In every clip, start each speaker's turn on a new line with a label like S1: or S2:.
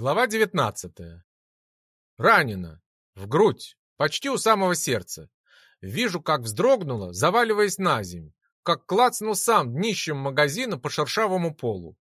S1: Глава 19. Ранена. В грудь. Почти у самого сердца. Вижу, как вздрогнула, заваливаясь на земь. Как клацнул сам днищем магазина по шершавому полу.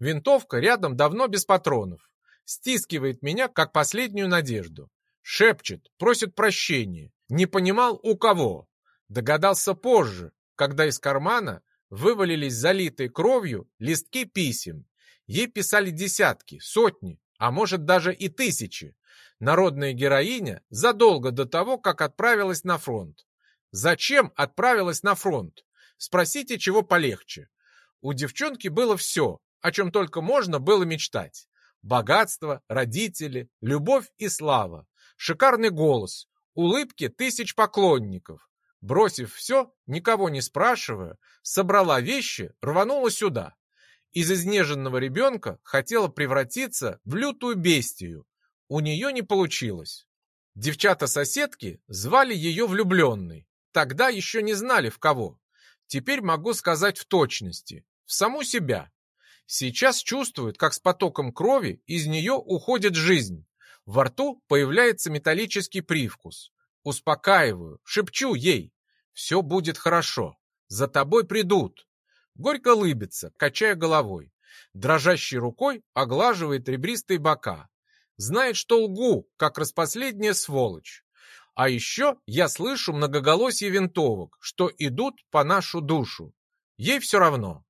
S1: Винтовка рядом давно без патронов. Стискивает меня, как последнюю надежду. Шепчет, просит прощения. Не понимал, у кого. Догадался позже, когда из кармана вывалились залитые кровью листки писем. Ей писали десятки, сотни, а может даже и тысячи. Народная героиня задолго до того, как отправилась на фронт. Зачем отправилась на фронт? Спросите, чего полегче. У девчонки было все, о чем только можно было мечтать. Богатство, родители, любовь и слава, шикарный голос, улыбки тысяч поклонников. Бросив все, никого не спрашивая, собрала вещи, рванула сюда из изнеженного ребенка хотела превратиться в лютую бестию. У нее не получилось. Девчата-соседки звали ее влюбленной. Тогда еще не знали в кого. Теперь могу сказать в точности. В саму себя. Сейчас чувствует, как с потоком крови из нее уходит жизнь. Во рту появляется металлический привкус. Успокаиваю, шепчу ей. Все будет хорошо. За тобой придут. Горько лыбится, качая головой. Дрожащей рукой оглаживает ребристые бока. Знает, что лгу, как распоследняя сволочь. А еще я слышу многоголосие винтовок, что идут по нашу душу. Ей все равно.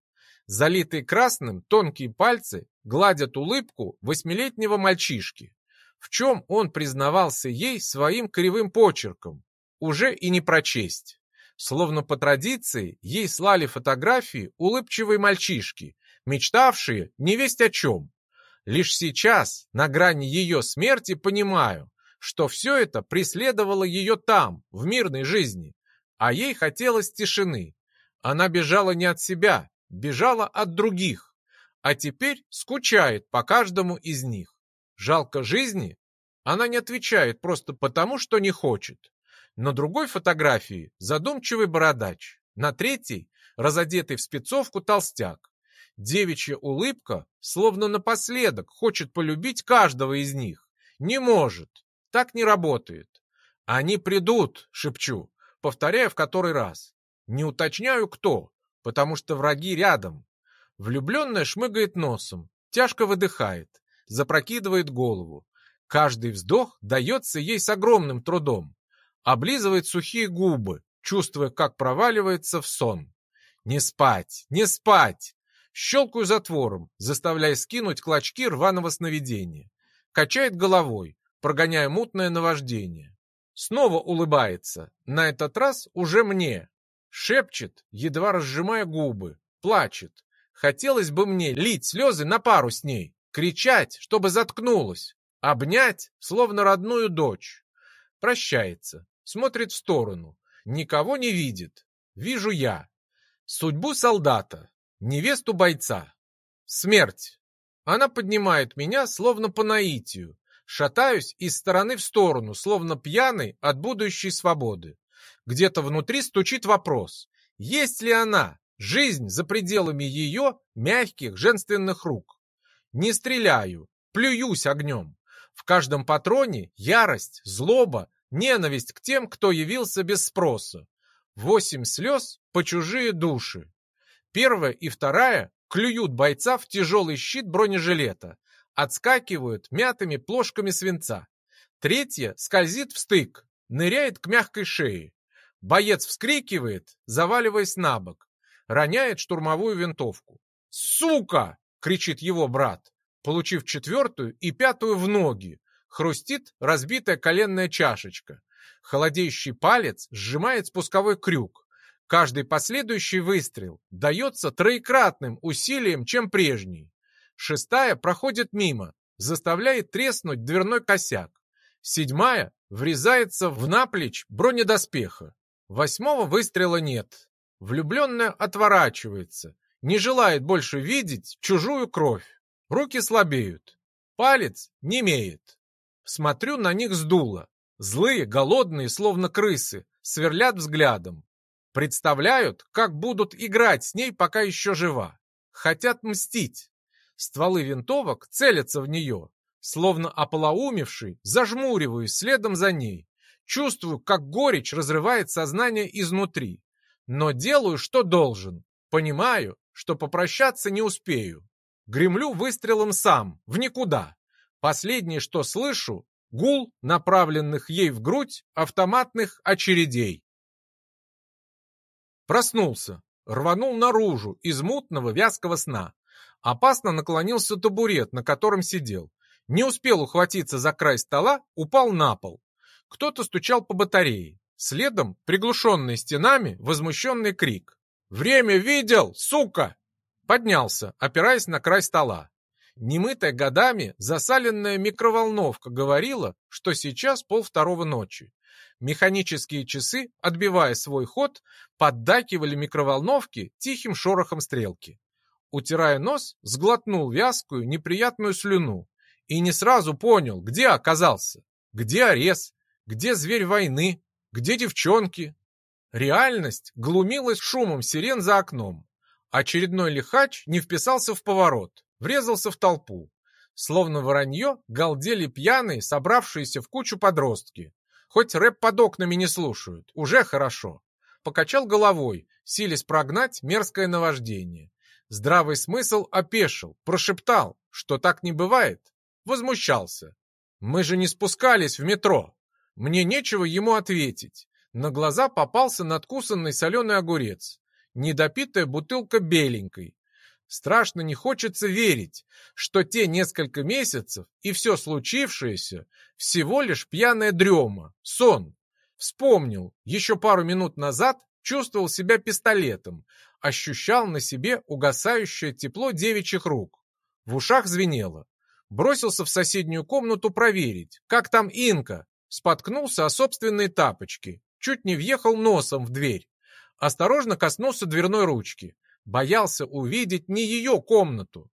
S1: Залитые красным тонкие пальцы гладят улыбку восьмилетнего мальчишки. В чем он признавался ей своим кривым почерком, уже и не прочесть. Словно по традиции, ей слали фотографии улыбчивой мальчишки, мечтавшие не весть о чем. Лишь сейчас, на грани ее смерти, понимаю, что все это преследовало ее там, в мирной жизни, а ей хотелось тишины. Она бежала не от себя, бежала от других, а теперь скучает по каждому из них. Жалко жизни? Она не отвечает просто потому, что не хочет. На другой фотографии задумчивый бородач, на третьей разодетый в спецовку толстяк. Девичья улыбка, словно напоследок, хочет полюбить каждого из них. Не может. Так не работает. Они придут, шепчу, повторяя в который раз. Не уточняю, кто, потому что враги рядом. Влюбленная шмыгает носом, тяжко выдыхает, запрокидывает голову. Каждый вздох дается ей с огромным трудом облизывает сухие губы, чувствуя, как проваливается в сон. Не спать, не спать! Щелкаю затвором, заставляя скинуть клочки рваного сновидения. Качает головой, прогоняя мутное наваждение. Снова улыбается, на этот раз уже мне. Шепчет, едва разжимая губы, плачет. Хотелось бы мне лить слезы на пару с ней, кричать, чтобы заткнулась, обнять, словно родную дочь. Прощается, смотрит в сторону. Никого не видит. Вижу я. Судьбу солдата, невесту бойца. Смерть. Она поднимает меня, словно по наитию. Шатаюсь из стороны в сторону, словно пьяный от будущей свободы. Где-то внутри стучит вопрос. Есть ли она, жизнь за пределами ее мягких женственных рук? Не стреляю, плююсь огнем. В каждом патроне ярость, злоба Ненависть к тем, кто явился без спроса. Восемь слез по чужие души. Первая и вторая клюют бойца в тяжелый щит бронежилета, отскакивают мятыми плошками свинца. Третья скользит в стык, ныряет к мягкой шее. Боец вскрикивает, заваливаясь на бок, роняет штурмовую винтовку. «Сука!» — кричит его брат, получив четвертую и пятую в ноги, Хрустит разбитая коленная чашечка. Холодеющий палец сжимает спусковой крюк. Каждый последующий выстрел дается троекратным усилием, чем прежний. Шестая проходит мимо, заставляет треснуть дверной косяк. Седьмая врезается в наплечь бронедоспеха. Восьмого выстрела нет. Влюбленная отворачивается, не желает больше видеть чужую кровь. Руки слабеют. Палец немеет. Смотрю на них с дула. Злые, голодные, словно крысы, сверлят взглядом. Представляют, как будут играть с ней, пока еще жива. Хотят мстить. Стволы винтовок целятся в нее. Словно ополоумевший, зажмуриваюсь следом за ней. Чувствую, как горечь разрывает сознание изнутри. Но делаю, что должен. Понимаю, что попрощаться не успею. Гремлю выстрелом сам, в никуда. Последнее, что слышу, гул, направленных ей в грудь, автоматных очередей. Проснулся, рванул наружу из мутного вязкого сна. Опасно наклонился табурет, на котором сидел. Не успел ухватиться за край стола, упал на пол. Кто-то стучал по батарее. Следом, приглушенный стенами, возмущенный крик. «Время видел, сука!» Поднялся, опираясь на край стола. Немытая годами засаленная микроволновка говорила, что сейчас полвторого ночи. Механические часы, отбивая свой ход, поддакивали микроволновке тихим шорохом стрелки. Утирая нос, сглотнул вязкую, неприятную слюну и не сразу понял, где оказался, где орез, где зверь войны, где девчонки. Реальность глумилась шумом сирен за окном. Очередной лихач не вписался в поворот, врезался в толпу. Словно воронье галдели пьяные, собравшиеся в кучу подростки. Хоть рэп под окнами не слушают, уже хорошо. Покачал головой, силясь прогнать мерзкое наваждение. Здравый смысл опешил, прошептал, что так не бывает. Возмущался. Мы же не спускались в метро. Мне нечего ему ответить. На глаза попался надкусанный соленый огурец. Недопитая бутылка беленькой. Страшно не хочется верить, что те несколько месяцев и все случившееся всего лишь пьяная дрема, сон. Вспомнил, еще пару минут назад чувствовал себя пистолетом, ощущал на себе угасающее тепло девичьих рук. В ушах звенело. Бросился в соседнюю комнату проверить, как там Инка. Споткнулся о собственные тапочки, чуть не въехал носом в дверь. Осторожно коснулся дверной ручки. Боялся увидеть не ее комнату.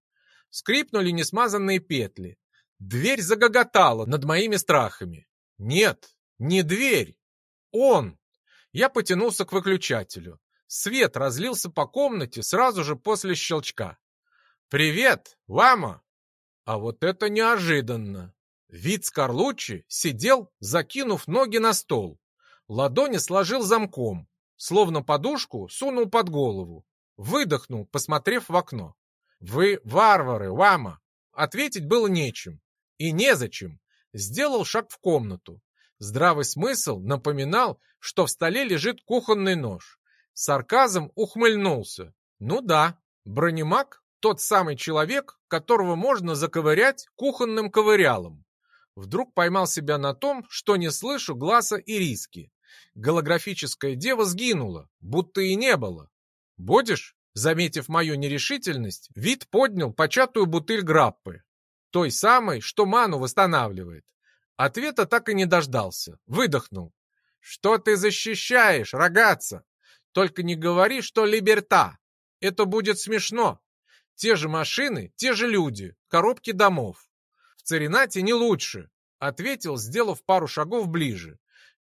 S1: Скрипнули несмазанные петли. Дверь загоготала над моими страхами. Нет, не дверь. Он. Я потянулся к выключателю. Свет разлился по комнате сразу же после щелчка. «Привет, Лама!» А вот это неожиданно. Вид Скорлуччи сидел, закинув ноги на стол. Ладони сложил замком, словно подушку сунул под голову. Выдохнул, посмотрев в окно. «Вы варвары, Вама!» Ответить было нечем. И незачем. Сделал шаг в комнату. Здравый смысл напоминал, что в столе лежит кухонный нож. Сарказм ухмыльнулся. Ну да, бронемаг — тот самый человек, которого можно заковырять кухонным ковырялом. Вдруг поймал себя на том, что не слышу глаза и риски. Голографическая дева сгинула, будто и не было. «Будешь?» Заметив мою нерешительность, вид поднял початую бутыль граппы. Той самой, что ману восстанавливает. Ответа так и не дождался. Выдохнул. «Что ты защищаешь, рогатца? Только не говори, что либерта. Это будет смешно. Те же машины, те же люди, коробки домов. В Царинате не лучше», — ответил, сделав пару шагов ближе.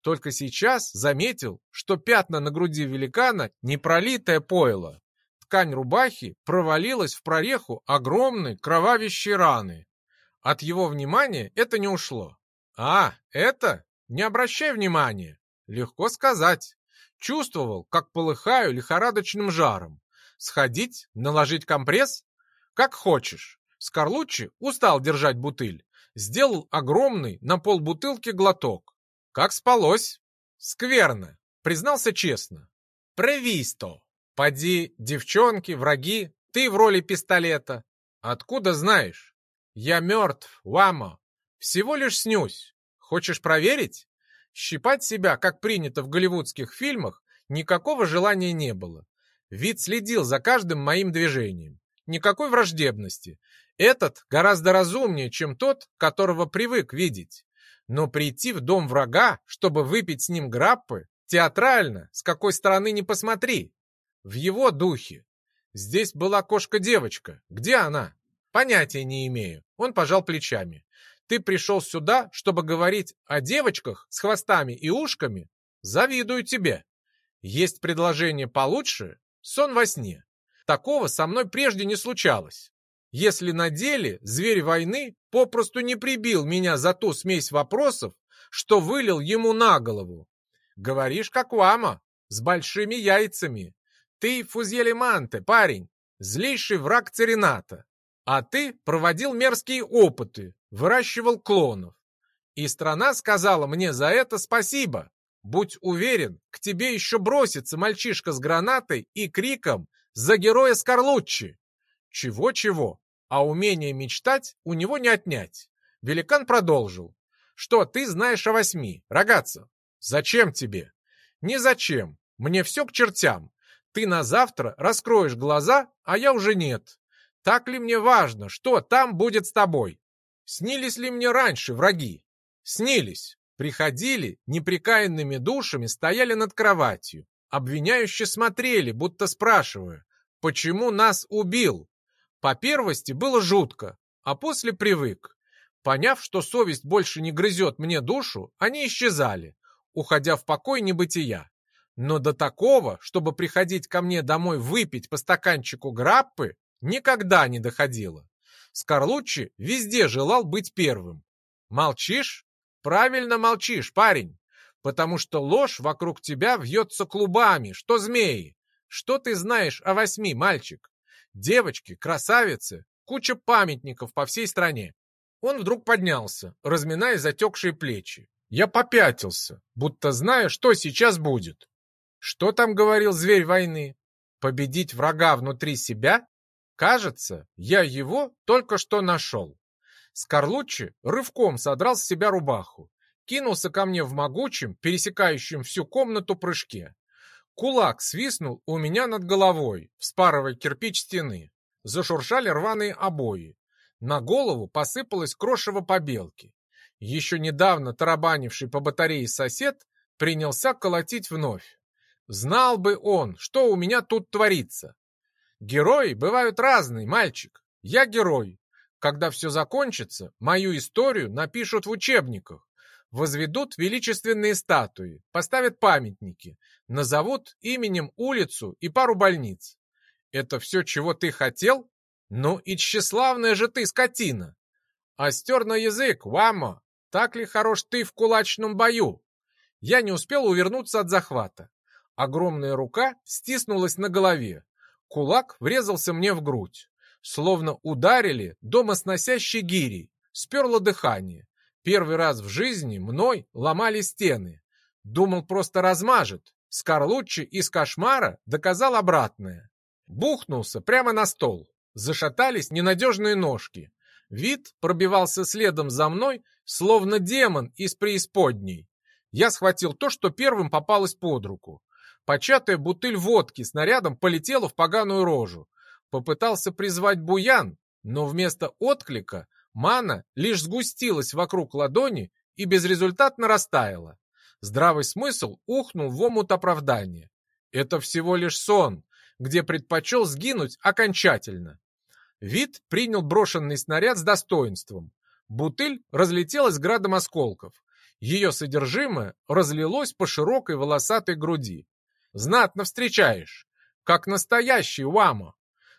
S1: Только сейчас заметил, что пятна на груди великана не пролитое пойло. Ткань рубахи провалилась в прореху огромной кровавящей раны. От его внимания это не ушло. «А, это? Не обращай внимания. Легко сказать. Чувствовал, как полыхаю лихорадочным жаром. Сходить, наложить компресс? Как хочешь. Скорлуччи устал держать бутыль. Сделал огромный на полбутылки глоток. Как спалось? Скверно, признался честно. Превисто. Поди, девчонки, враги, ты в роли пистолета. Откуда знаешь? Я мертв, Вамо. Всего лишь снюсь. Хочешь проверить? Щипать себя, как принято в голливудских фильмах, никакого желания не было. Вид следил за каждым моим движением. Никакой враждебности. Этот гораздо разумнее, чем тот, которого привык видеть. Но прийти в дом врага, чтобы выпить с ним граппы, театрально, с какой стороны не посмотри. В его духе. Здесь была кошка-девочка. Где она? Понятия не имею. Он пожал плечами. Ты пришел сюда, чтобы говорить о девочках с хвостами и ушками? Завидую тебе. Есть предложение получше? Сон во сне. Такого со мной прежде не случалось. Если на деле зверь войны попросту не прибил меня за ту смесь вопросов, что вылил ему на голову. Говоришь, как Уама, с большими яйцами. Ты фузелеманте, парень, злейший враг Церената. А ты проводил мерзкие опыты, выращивал клонов. И страна сказала мне за это спасибо. Будь уверен, к тебе еще бросится мальчишка с гранатой и криком «За героя Скорлуччи!» Чего-чего, а умение мечтать у него не отнять. Великан продолжил. Что ты знаешь о восьми, рогатца? Зачем тебе? Не зачем. Мне все к чертям. Ты на завтра раскроешь глаза, а я уже нет. Так ли мне важно, что там будет с тобой? Снились ли мне раньше враги? Снились. Приходили, неприкаянными душами стояли над кроватью. Обвиняюще смотрели, будто спрашивая, почему нас убил? По первости было жутко, а после привык. Поняв, что совесть больше не грызет мне душу, они исчезали, уходя в покой небытия. Но до такого, чтобы приходить ко мне домой выпить по стаканчику граппы, никогда не доходило. Скорлуччи везде желал быть первым. Молчишь? Правильно молчишь, парень, потому что ложь вокруг тебя вьется клубами, что змеи. Что ты знаешь о восьми, мальчик? Девочки, красавицы, куча памятников по всей стране. Он вдруг поднялся, разминая затекшие плечи. Я попятился, будто знаю, что сейчас будет. Что там говорил зверь войны? Победить врага внутри себя? Кажется, я его только что нашел. Скорлуччи рывком содрал с себя рубаху, кинулся ко мне в могучем, пересекающем всю комнату прыжке. Кулак свистнул у меня над головой, вспарывая кирпич стены. Зашуршали рваные обои. На голову посыпалось крошево побелки. Еще недавно тарабанивший по батарее сосед принялся колотить вновь. Знал бы он, что у меня тут творится. Герои бывают разные, мальчик. Я герой. Когда все закончится, мою историю напишут в учебниках. Возведут величественные статуи, поставят памятники, назовут именем улицу и пару больниц. Это все, чего ты хотел? Ну и тщеславная же ты скотина! Остер на язык, Вама! Так ли хорош ты в кулачном бою? Я не успел увернуться от захвата. Огромная рука стиснулась на голове. Кулак врезался мне в грудь. Словно ударили домосносящей гирей. Сперло дыхание. Первый раз в жизни мной ломали стены. Думал, просто размажет. Скорлуччи из кошмара доказал обратное. Бухнулся прямо на стол. Зашатались ненадежные ножки. Вид пробивался следом за мной, словно демон из преисподней. Я схватил то, что первым попалось под руку. Початая бутыль водки снарядом полетела в поганую рожу. Попытался призвать буян, но вместо отклика мана лишь сгустилась вокруг ладони и безрезультатно растаяла. Здравый смысл ухнул в омут оправдания. Это всего лишь сон, где предпочел сгинуть окончательно. Вид принял брошенный снаряд с достоинством. Бутыль разлетелась градом осколков. Ее содержимое разлилось по широкой волосатой груди. Знатно встречаешь, как настоящий Уамо.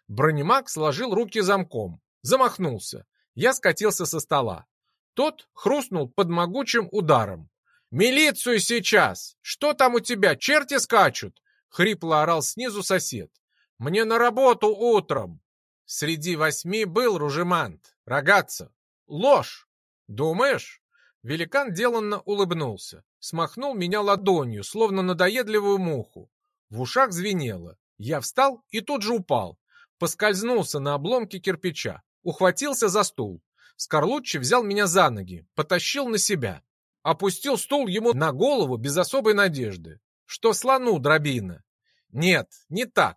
S1: Бронемаг сложил руки замком, замахнулся. Я скатился со стола. Тот хрустнул под могучим ударом. «Милицию сейчас! Что там у тебя, черти скачут?» — хрипло орал снизу сосед. «Мне на работу утром!» Среди восьми был ружемант, рогатца. Ложь! Думаешь? Великан деланно улыбнулся, смахнул меня ладонью, словно надоедливую муху. В ушах звенело. Я встал и тут же упал. Поскользнулся на обломке кирпича, ухватился за стул. Скорлуччи взял меня за ноги, потащил на себя. Опустил стул ему на голову без особой надежды. Что слону дробина? Нет, не так.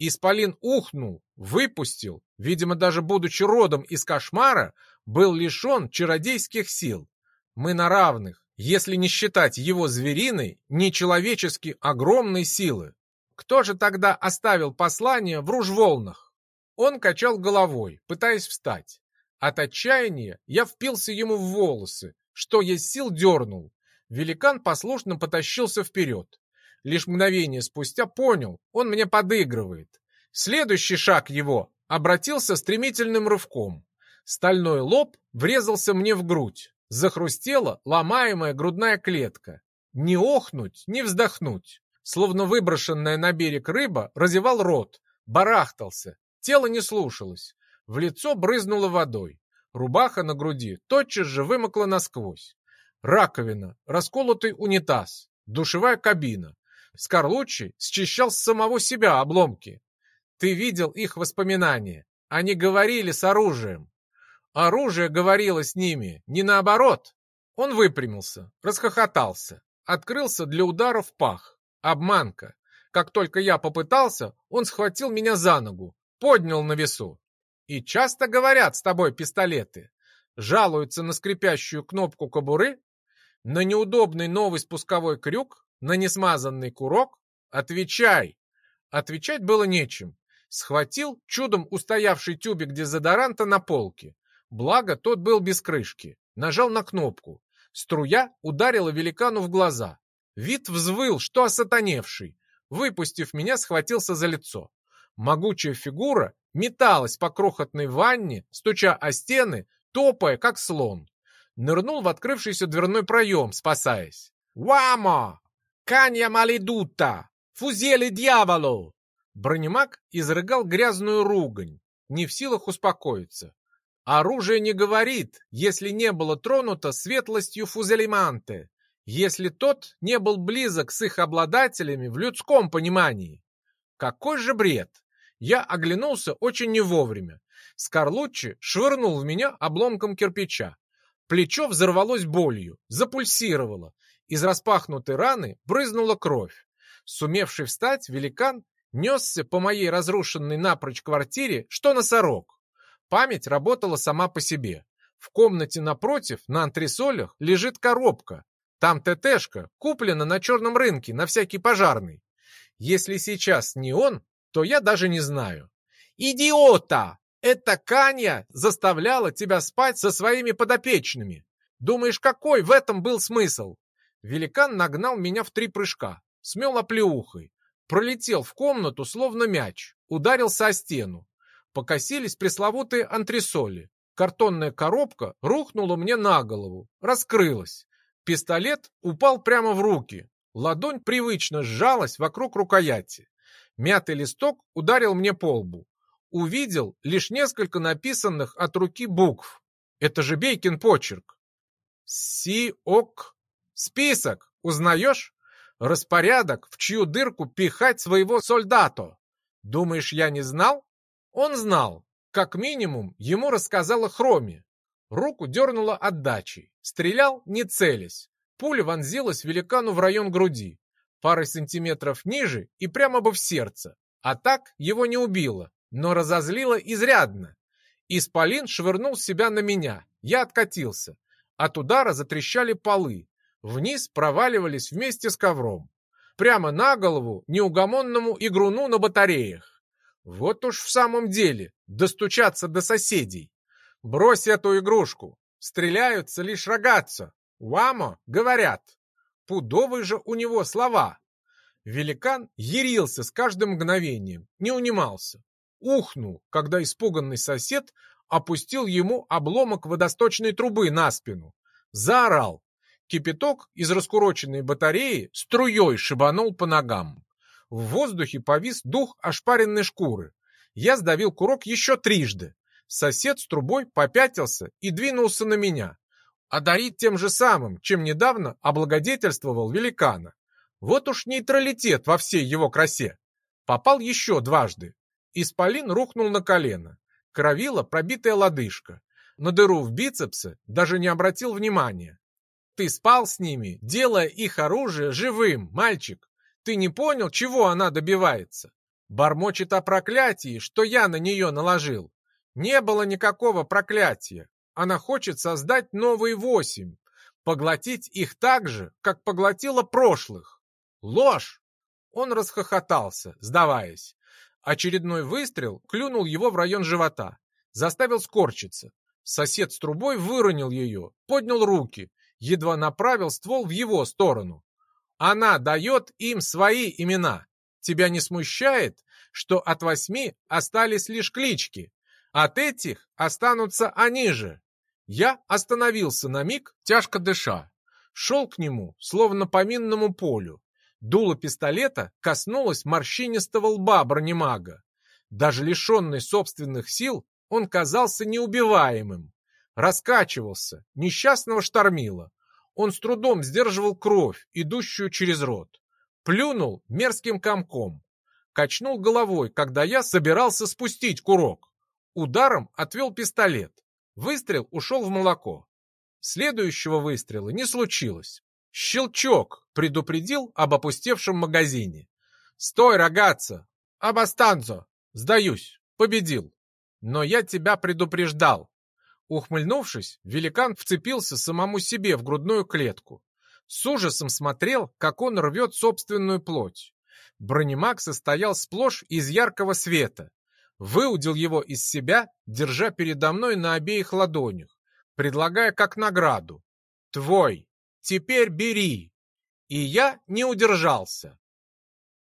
S1: Исполин ухнул, выпустил, видимо, даже будучи родом из кошмара, был лишен чародейских сил. Мы на равных, если не считать его звериной, нечеловечески огромной силы. Кто же тогда оставил послание в ружволнах? Он качал головой, пытаясь встать. От отчаяния я впился ему в волосы, что есть сил дернул. Великан послушно потащился вперед. Лишь мгновение спустя понял, он мне подыгрывает. Следующий шаг его обратился стремительным рывком. Стальной лоб врезался мне в грудь. Захрустела ломаемая грудная клетка. Не охнуть, не вздохнуть. Словно выброшенная на берег рыба разевал рот, барахтался. Тело не слушалось. В лицо брызнуло водой. Рубаха на груди тотчас же вымокла насквозь. Раковина, расколотый унитаз, душевая кабина. Скорлуччи счищал с самого себя обломки. Ты видел их воспоминания. Они говорили с оружием. Оружие говорило с ними, не наоборот. Он выпрямился, расхохотался, открылся для удара в пах. Обманка. Как только я попытался, он схватил меня за ногу, поднял на весу. И часто говорят с тобой пистолеты. Жалуются на скрипящую кнопку кобуры, на неудобный новый спусковой крюк, на несмазанный курок. Отвечай. Отвечать было нечем. Схватил чудом устоявший тюбик дезодоранта на полке. Благо, тот был без крышки. Нажал на кнопку. Струя ударила великану в глаза. Вид взвыл, что осатаневший. Выпустив меня, схватился за лицо. Могучая фигура металась по крохотной ванне, стуча о стены, топая, как слон. Нырнул в открывшийся дверной проем, спасаясь. «Уамо! Канья малидута! Фузели дьяволу!» Бронемаг изрыгал грязную ругань, не в силах успокоиться. Оружие не говорит, если не было тронуто светлостью фузелиманте, если тот не был близок с их обладателями в людском понимании. Какой же бред! Я оглянулся очень не вовремя. Скорлуччи швырнул в меня обломком кирпича. Плечо взорвалось болью, запульсировало. Из распахнутой раны брызнула кровь. Сумевший встать, великан несся по моей разрушенной напрочь квартире, что носорог. Память работала сама по себе. В комнате напротив, на антресолях, лежит коробка. Там ТТшка, куплена на черном рынке, на всякий пожарный. Если сейчас не он, то я даже не знаю. Идиота! Эта Канья заставляла тебя спать со своими подопечными. Думаешь, какой в этом был смысл? Великан нагнал меня в три прыжка, смел оплеухой, пролетел в комнату, словно мяч, ударился о стену. Покосились пресловутые антресоли. Картонная коробка рухнула мне на голову, раскрылась. Пистолет упал прямо в руки. Ладонь привычно сжалась вокруг рукояти. Мятый листок ударил мне по лбу. Увидел лишь несколько написанных от руки букв. Это же Бейкин почерк. Си-ок. Список. Узнаешь? Распорядок, в чью дырку пихать своего солдата. Думаешь, я не знал? Он знал. Как минимум, ему рассказала Хроми. Руку дернула отдачей. Стрелял, не целясь. Пуля вонзилась великану в район груди пары сантиметров ниже и прямо бы в сердце. А так его не убило, но разозлило изрядно. Исполин швырнул себя на меня. Я откатился. От удара затрещали полы. Вниз проваливались вместе с ковром. Прямо на голову неугомонному игруну на батареях. Вот уж в самом деле достучаться до соседей. Брось эту игрушку. Стреляются лишь рогатца. Уамо, говорят. Пудовые же у него слова. Великан ярился с каждым мгновением, не унимался. Ухнул, когда испуганный сосед опустил ему обломок водосточной трубы на спину. Заорал. Кипяток из раскуроченной батареи струей шибанул по ногам. В воздухе повис дух ошпаренной шкуры. Я сдавил курок еще трижды. Сосед с трубой попятился и двинулся на меня одарить тем же самым, чем недавно облагодетельствовал великана. Вот уж нейтралитет во всей его красе. Попал еще дважды. Исполин рухнул на колено. Кровила пробитая лодыжка. На дыру в бицепсе даже не обратил внимания. Ты спал с ними, делая их оружие живым, мальчик. Ты не понял, чего она добивается? Бормочет о проклятии, что я на нее наложил. Не было никакого проклятия. Она хочет создать новые восемь, поглотить их так же, как поглотила прошлых. Ложь! Он расхохотался, сдаваясь. Очередной выстрел клюнул его в район живота, заставил скорчиться. Сосед с трубой выронил ее, поднял руки, едва направил ствол в его сторону. Она дает им свои имена. Тебя не смущает, что от восьми остались лишь клички? От этих останутся они же. Я остановился на миг, тяжко дыша. Шел к нему, словно по минному полю. Дуло пистолета коснулось морщинистого лба бронемага. Даже лишенный собственных сил, он казался неубиваемым. Раскачивался, несчастного штормило. Он с трудом сдерживал кровь, идущую через рот. Плюнул мерзким комком. Качнул головой, когда я собирался спустить курок. Ударом отвел пистолет. Выстрел ушел в молоко. Следующего выстрела не случилось. Щелчок предупредил об опустевшем магазине. «Стой, рогатца! Абастанзо! Сдаюсь! Победил! Но я тебя предупреждал!» Ухмыльнувшись, великан вцепился самому себе в грудную клетку. С ужасом смотрел, как он рвет собственную плоть. Бронемаг состоял сплошь из яркого света. Выудил его из себя, держа передо мной на обеих ладонях, предлагая как награду. «Твой! Теперь бери!» И я не удержался.